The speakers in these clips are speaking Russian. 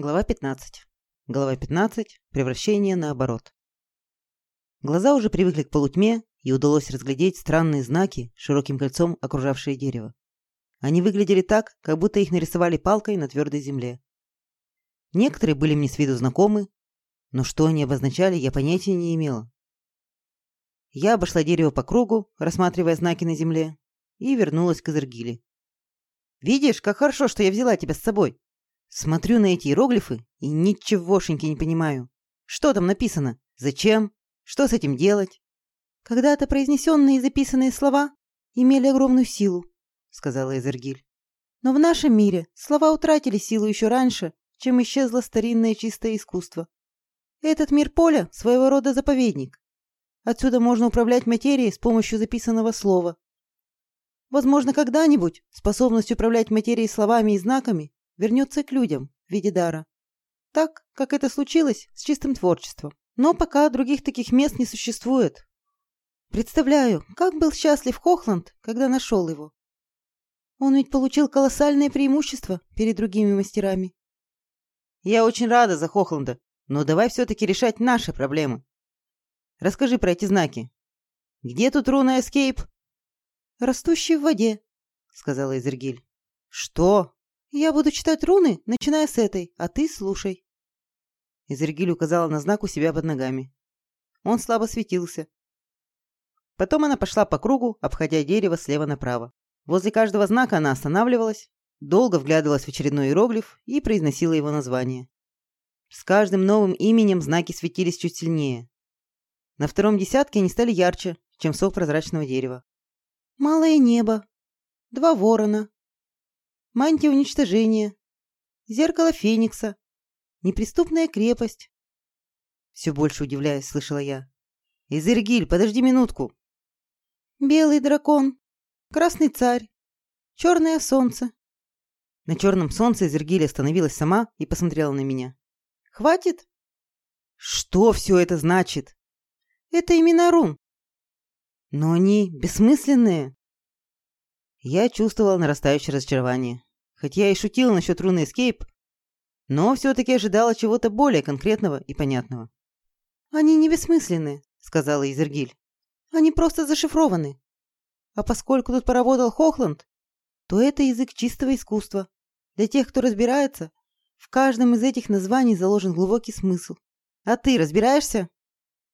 Глава 15. Глава 15. Превращение наоборот. Глаза уже привыкли к полутьме, и удалось разглядеть странные знаки, широким кольцом окружавшие дерево. Они выглядели так, как будто их нарисовали палкой на твердой земле. Некоторые были мне с виду знакомы, но что они обозначали, я понятия не имела. Я обошла дерево по кругу, рассматривая знаки на земле, и вернулась к Изергиле. «Видишь, как хорошо, что я взяла тебя с собой!» Смотрю на эти иероглифы и ничегошеньки не понимаю. Что там написано? Зачем? Что с этим делать? Когда-то произнесенные и записанные слова имели огромную силу, сказала Эзергиль. Но в нашем мире слова утратили силу еще раньше, чем исчезло старинное чистое искусство. Этот мир поля – своего рода заповедник. Отсюда можно управлять материей с помощью записанного слова. Возможно, когда-нибудь способность управлять материей словами и знаками вернется к людям в виде дара. Так, как это случилось с чистым творчеством. Но пока других таких мест не существует. Представляю, как был счастлив Хохланд, когда нашел его. Он ведь получил колоссальное преимущество перед другими мастерами. Я очень рада за Хохланда, но давай все-таки решать наши проблемы. Расскажи про эти знаки. Где тут руна Escape? Растущий в воде, сказала Изергиль. Что? Я буду читать руны, начиная с этой, а ты слушай. Изергиль указала на знак у себя под ногами. Он слабо светился. Потом она пошла по кругу, обходя дерево слева направо. Возле каждого знака она останавливалась, долго вглядывалась в очередной иероглиф и произносила его название. С каждым новым именем знаки светились чуть сильнее. На втором десятке они стали ярче, чем сок прозрачного дерева. «Малое небо», «Два ворона», Мантия уничтожения. Зеркало Феникса. Неприступная крепость. Все больше удивляясь, слышала я. Изергиль, подожди минутку. Белый дракон. Красный царь. Черное солнце. На черном солнце Изергиль остановилась сама и посмотрела на меня. Хватит? Что все это значит? Это имена рун. Но они бессмысленные. Я чувствовала нарастающее разочарование. Хоть я и шутила насчет руны Escape, но все-таки ожидала чего-то более конкретного и понятного. «Они не бессмысленны», — сказала Изергиль. «Они просто зашифрованы. А поскольку тут поработал Хохланд, то это язык чистого искусства. Для тех, кто разбирается, в каждом из этих названий заложен глубокий смысл. А ты разбираешься?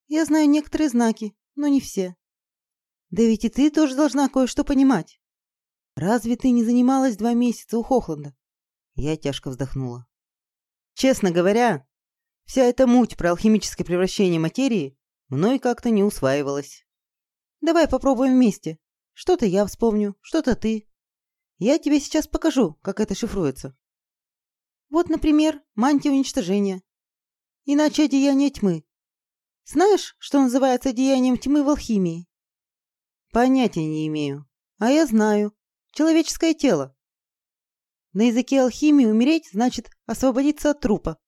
Я знаю некоторые знаки, но не все. Да ведь и ты тоже должна кое-что понимать. Разве ты не занималась два месяца у Хохланда? Я тяжко вздохнула. Честно говоря, вся эта муть про алхимическое превращение материи мной как-то не усваивалась. Давай попробуем вместе. Что-то я вспомню, что-то ты. Я тебе сейчас покажу, как это шифруется. Вот, например, мантия уничтожения. Иначе одеяние тьмы. Знаешь, что называется одеянием тьмы в алхимии? Понятия не имею. А я знаю. Человеческое тело. На языке алхимии умереть значит освободиться от трупа.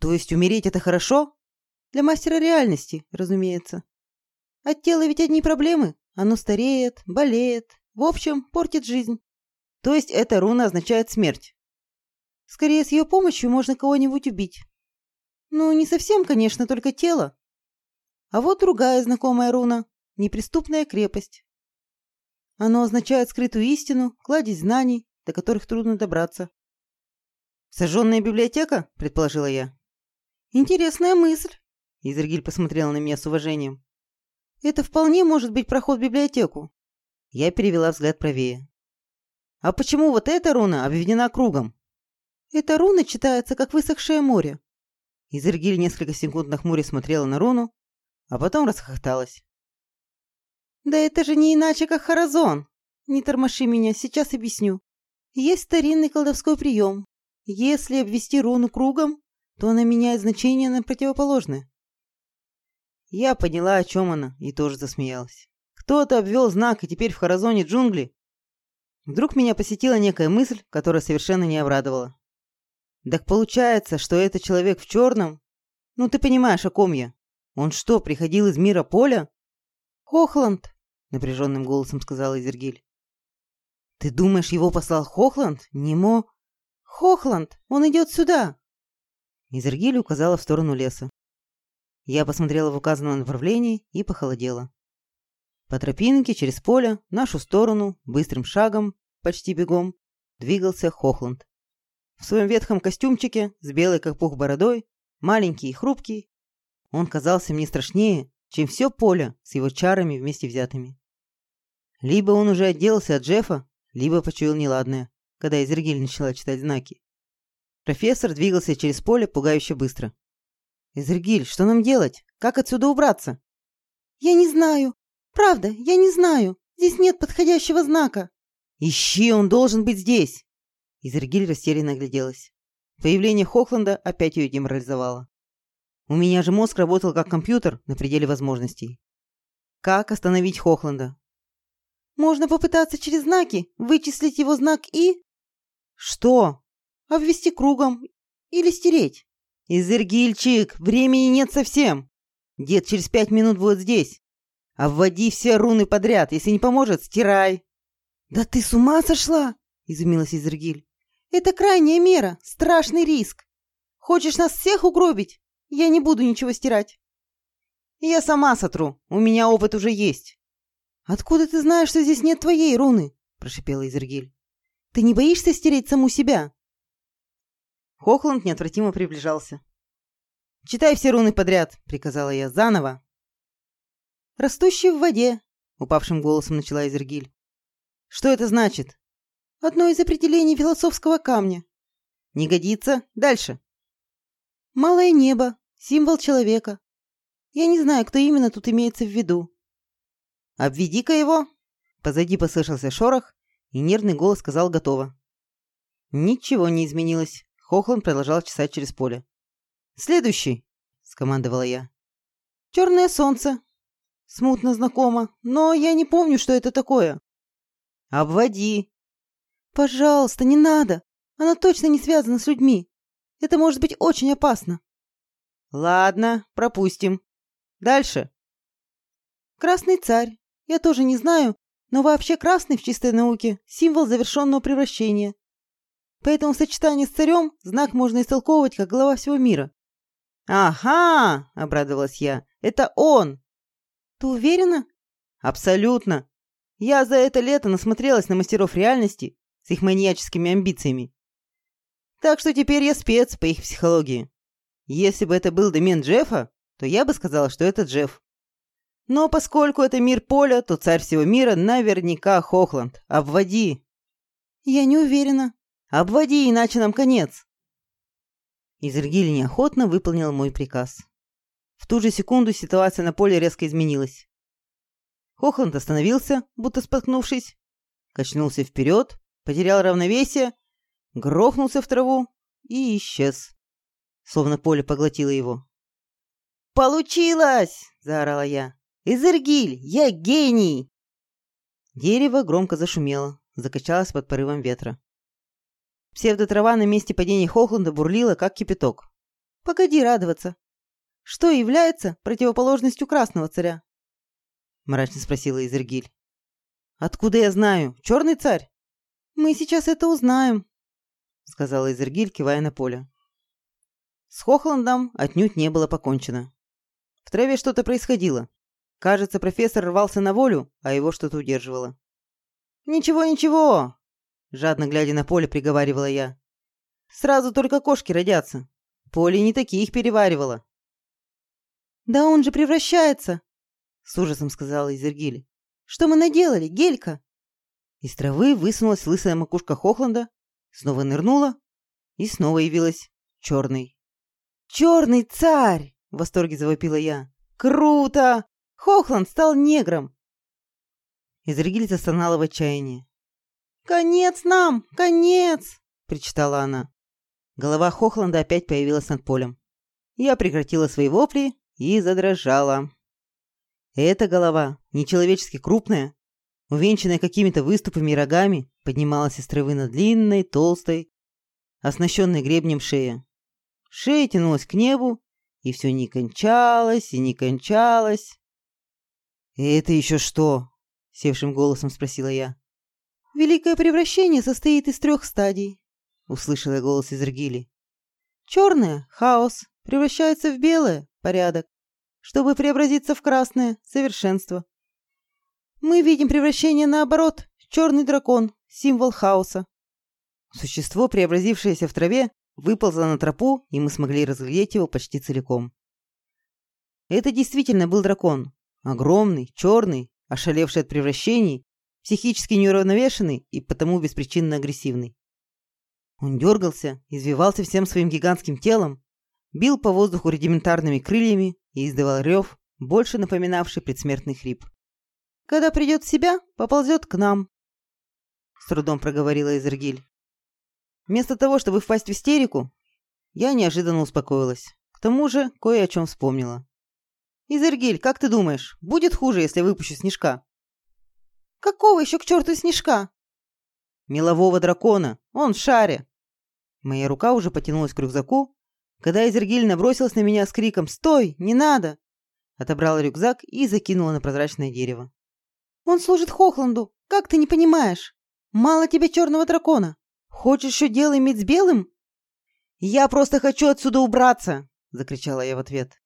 То есть умереть это хорошо? Для мастера реальности, разумеется. От тела ведь одни проблемы. Оно стареет, болеет, в общем, портит жизнь. То есть эта руна означает смерть? Скорее, с ее помощью можно кого-нибудь убить. Ну, не совсем, конечно, только тело. А вот другая знакомая руна – неприступная крепость. Оно означает скрытую истину, кладезь знаний, до которых трудно добраться. «Сожженная библиотека?» – предположила я. «Интересная мысль», – Изергиль посмотрела на меня с уважением. «Это вполне может быть проход в библиотеку». Я перевела взгляд правее. «А почему вот эта руна обведена кругом?» «Эта руна читается, как высохшее море». Изергиль несколько секунд нахмуря смотрела на руну, а потом расхохоталась. Да это же не иначе, как Харазон. Не тормоши меня, сейчас объясню. Есть старинный колдовской прием. Если обвести руну кругом, то она меняет значение на противоположное. Я поняла, о чем она, и тоже засмеялась. Кто-то обвел знак, и теперь в Харазоне джунгли. Вдруг меня посетила некая мысль, которая совершенно не обрадовала. Так получается, что это человек в черном? Ну, ты понимаешь, о ком я. Он что, приходил из мира поля? Хохланд, напряженным голосом сказала Изергиль. Ты думаешь, его послал Хохланд? Немо? Хохланд, он идет сюда!» Изергиль указала в сторону леса. Я посмотрела в указанном направлении и похолодела. По тропинке через поле в нашу сторону быстрым шагом, почти бегом, двигался Хохланд. В своем ветхом костюмчике с белой как пух бородой, маленький и хрупкий, он казался мне страшнее, чем все поле с его чарами вместе взятыми. Либо он уже отделался от Джеффа, либо почуял неладное, когда Изергиль начала читать знаки. Профессор двигался через поле пугающе быстро. «Изергиль, что нам делать? Как отсюда убраться?» «Я не знаю. Правда, я не знаю. Здесь нет подходящего знака». «Ищи, он должен быть здесь!» Изергиль растерянно огляделась. Появление Хохланда опять ее деморализовало. У меня же мозг работал как компьютер на пределе возможностей. Как остановить Хохланда? Можно попытаться через знаки вычислить его знак и... Что? Обвести кругом или стереть. Изергильчик, времени нет совсем. Дед через пять минут будет здесь. Обводи все руны подряд. Если не поможет, стирай. Да ты с ума сошла? Изумилась Изергиль. Это крайняя мера, страшный риск. Хочешь нас всех угробить? Я не буду ничего стирать. Я сама сотру. У меня опыт уже есть. Откуда ты знаешь, что здесь нет твоей руны? Прошипела Изергиль. Ты не боишься стереть саму себя? Хохланд неотвратимо приближался. «Читай все руны подряд», — приказала я заново. «Растущий в воде», — упавшим голосом начала Изергиль. «Что это значит?» «Одно из определений философского камня». «Не годится. Дальше». «Малое небо. Символ человека. Я не знаю, кто именно тут имеется в виду». «Обведи-ка его». Позади послышался шорох, и нервный голос сказал «готово». Ничего не изменилось. Хохланд продолжал чесать через поле. «Следующий!» — скомандовала я. «Черное солнце. Смутно знакомо, но я не помню, что это такое». «Обводи!» «Пожалуйста, не надо. Она точно не связана с людьми. Это может быть очень опасно». «Ладно, пропустим. Дальше». «Красный царь. Я тоже не знаю, но вообще красный в чистой науке – символ завершенного превращения. Поэтому в сочетании с царем знак можно истолковывать как глава всего мира. «Ага!» – обрадовалась я. «Это он!» «Ты уверена?» «Абсолютно! Я за это лето насмотрелась на мастеров реальности с их маньяческими амбициями. Так что теперь я спец по их психологии. Если бы это был домен Джеффа, то я бы сказала, что это Джефф. Но поскольку это мир поля, то царь всего мира наверняка Хохланд. Обводи!» «Я не уверена», Обводи, иначе нам конец!» Изергиль неохотно выполнил мой приказ. В ту же секунду ситуация на поле резко изменилась. Хохланд остановился, будто споткнувшись, качнулся вперед, потерял равновесие, грохнулся в траву и исчез, словно поле поглотило его. «Получилось!» – заорала я. «Изергиль, я гений!» Дерево громко зашумело, закачалось под порывом ветра. Псевдотрава на месте падения Хохланда бурлила, как кипяток. «Погоди радоваться. Что является противоположностью красного царя?» Мрачно спросила Изергиль. «Откуда я знаю? Черный царь?» «Мы сейчас это узнаем», — сказала Изергиль, кивая на поле. С Хохландом отнюдь не было покончено. В траве что-то происходило. Кажется, профессор рвался на волю, а его что-то удерживало. «Ничего, ничего!» Жадно глядя на поле, приговаривала я. Сразу только кошки родятся. Поле не таких переваривало. Да он же превращается, с ужасом сказала Изергиль. Что мы наделали, Гелька? Из травы высунулась лысая макушка Хохланда, снова нырнула и снова явилась черный. «Черный царь!» — в восторге завопила я. «Круто! Хохланд стал негром!» Изергиль застонала в отчаянии. «Конец нам! Конец!» – причитала она. Голова Хохланда опять появилась над полем. Я прекратила свои вопли и задрожала. Эта голова, нечеловечески крупная, увенчанная какими-то выступами и рогами, поднималась из травы на длинной, толстой, оснащенной гребнем шеи. Шея тянулась к небу, и все не кончалось и не кончалось. «Это еще что?» — севшим голосом спросила я. Великое превращение состоит из трех стадий. услышала я голос из Иргили. Черное — хаос, превращается в белое — порядок, чтобы преобразиться в красное — совершенство. Мы видим превращение наоборот, черный дракон, символ хаоса. Существо, преобразившееся в траве, выползло на тропу, и мы смогли разглядеть его почти целиком. Это действительно был дракон. Огромный, черный, ошалевший от превращений, психически неуравновешенный и потому беспричинно агрессивный. Он дергался, извивался всем своим гигантским телом, бил по воздуху рудиментарными крыльями и издавал рев, больше напоминавший предсмертный хрип. «Когда придет в себя, поползет к нам», — с трудом проговорила Изергиль. Вместо того, чтобы впасть в истерику, я неожиданно успокоилась. К тому же кое о чем вспомнила. «Изергиль, как ты думаешь, будет хуже, если выпущу снежка?» «Какого еще к черту снежка?» «Мелового дракона. Он в шаре». Моя рука уже потянулась к рюкзаку, когда Изергиль набросилась на меня с криком «Стой! Не надо!» Отобрала рюкзак и закинула на прозрачное дерево. «Он служит Хохланду. Как ты не понимаешь? Мало тебе черного дракона. Хочешь еще дело иметь с белым?» «Я просто хочу отсюда убраться!» — закричала я в ответ.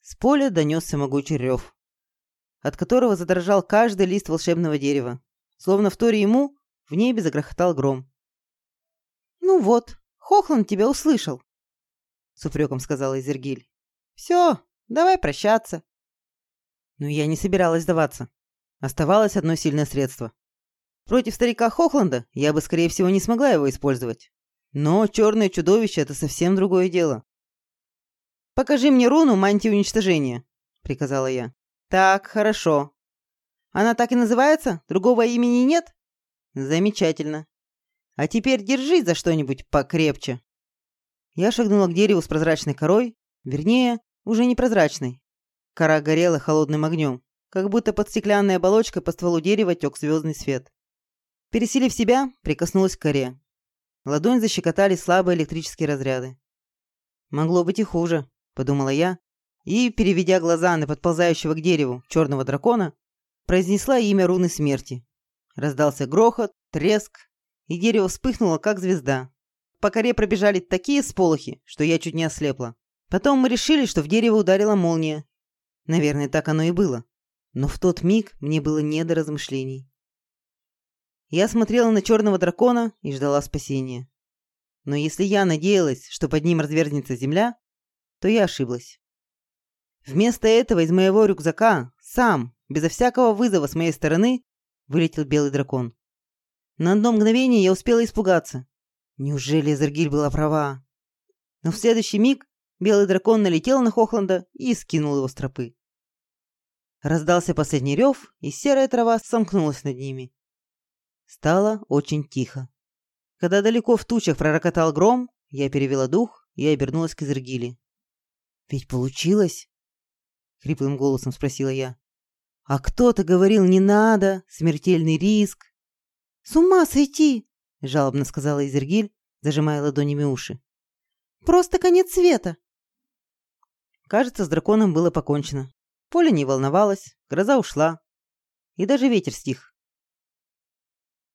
С поля донесся могучий рев, от которого задрожал каждый лист волшебного дерева. Словно в торе ему в небе загрохотал гром. «Ну вот, Хохланд тебя услышал», — с упреком сказала Изергиль. «Все, давай прощаться». Но я не собиралась сдаваться. Оставалось одно сильное средство. Против старика Хохланда я бы, скорее всего, не смогла его использовать. Но черное чудовище — это совсем другое дело. «Покажи мне руну мантии уничтожения», — приказала я. «Так, хорошо. Она так и называется? Другого имени нет?» «Замечательно. А теперь держись за что-нибудь покрепче». Я шагнула к дереву с прозрачной корой, вернее, уже не прозрачной. Кора горела холодным огнем, как будто под стеклянной оболочкой по стволу дерева тек звездный свет. Пересилив себя, прикоснулась к коре. Ладонь защекотали слабые электрические разряды. Могло быть и хуже подумала я, и, переведя глаза на подползающего к дереву черного дракона, произнесла имя руны смерти. Раздался грохот, треск, и дерево вспыхнуло, как звезда. По коре пробежали такие сполохи, что я чуть не ослепла. Потом мы решили, что в дерево ударила молния. Наверное, так оно и было. Но в тот миг мне было не до размышлений. Я смотрела на черного дракона и ждала спасения. Но если я надеялась, что под ним разверзнется земля, то я ошиблась. Вместо этого из моего рюкзака сам, безо всякого вызова с моей стороны, вылетел белый дракон. На одно мгновение я успела испугаться. Неужели Эзергиль была права? Но в следующий миг белый дракон налетел на Хохланда и скинул его с тропы. Раздался последний рев, и серая трава сомкнулась над ними. Стало очень тихо. Когда далеко в тучах пророкотал гром, я перевела дух и обернулась к Эзергиле. «Ведь получилось?» — хриплым голосом спросила я. «А кто-то говорил, не надо, смертельный риск». «С ума сойти!» — жалобно сказала Изергиль, зажимая ладонями уши. «Просто конец света!» Кажется, с драконом было покончено. Поле не волновалось, гроза ушла. И даже ветер стих.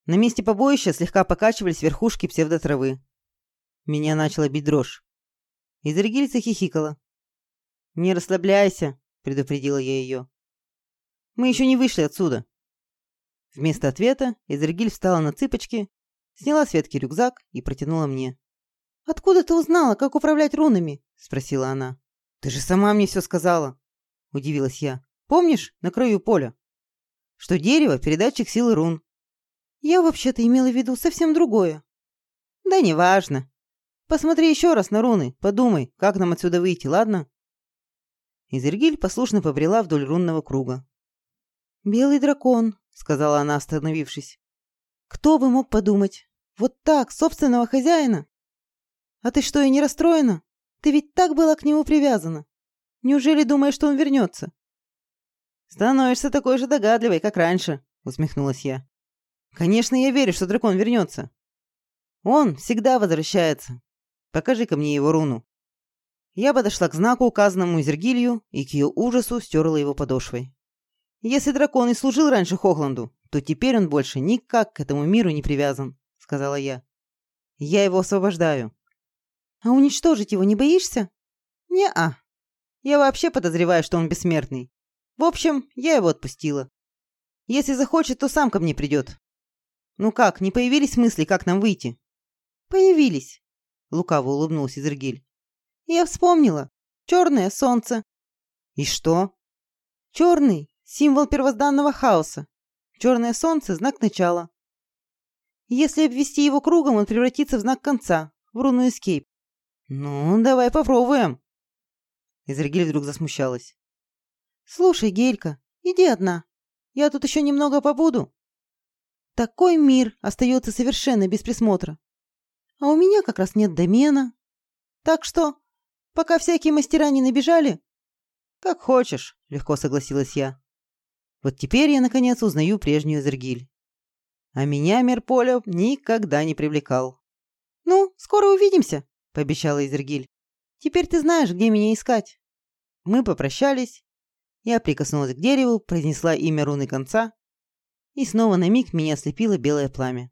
На месте побоища слегка покачивались верхушки псевдотравы. Меня начала бить дрожь. Изергиль захихикала. «Не расслабляйся», — предупредила я ее. «Мы еще не вышли отсюда». Вместо ответа Эзергиль встала на цыпочки, сняла с ветки рюкзак и протянула мне. «Откуда ты узнала, как управлять рунами?» — спросила она. «Ты же сама мне все сказала», — удивилась я. «Помнишь, на краю поля? Что дерево — передатчик силы рун». «Я вообще-то имела в виду совсем другое». «Да неважно. Посмотри еще раз на руны, подумай, как нам отсюда выйти, ладно?» Изергиль послушно побрела вдоль рунного круга. «Белый дракон», — сказала она, остановившись. «Кто бы мог подумать? Вот так, собственного хозяина? А ты что, и не расстроена? Ты ведь так была к нему привязана. Неужели думаешь, что он вернется?» «Становишься такой же догадливой, как раньше», — усмехнулась я. «Конечно, я верю, что дракон вернется. Он всегда возвращается. Покажи-ка мне его руну». Я подошла к знаку, указанному Зергилью, и к ее ужасу стерла его подошвой. «Если дракон и служил раньше Хохланду, то теперь он больше никак к этому миру не привязан», — сказала я. Я его освобождаю. А уничтожить его не боишься? Не-а. Я вообще подозреваю, что он бессмертный. В общем, я его отпустила. Если захочет, то сам ко мне придет. Ну как, не появились мысли, как нам выйти? Появились. Лукаво улыбнулся Изергиль. Я вспомнила. Черное солнце. И что? Черный – символ первозданного хаоса. Черное солнце – знак начала. Если обвести его кругом, он превратится в знак конца, в руну Escape. Ну, давай попробуем. Изергиль вдруг засмущалась. Слушай, Гелька, иди одна. Я тут еще немного побуду. Такой мир остается совершенно без присмотра. А у меня как раз нет домена. Так что, пока всякие мастера не набежали... Как хочешь, легко согласилась я. Вот теперь я, наконец, узнаю прежнюю Зергиль. А меня мир поля никогда не привлекал. «Ну, скоро увидимся», — пообещала Изергиль. «Теперь ты знаешь, где меня искать». Мы попрощались. Я прикоснулась к дереву, произнесла имя руны конца, и снова на миг меня ослепило белое пламя.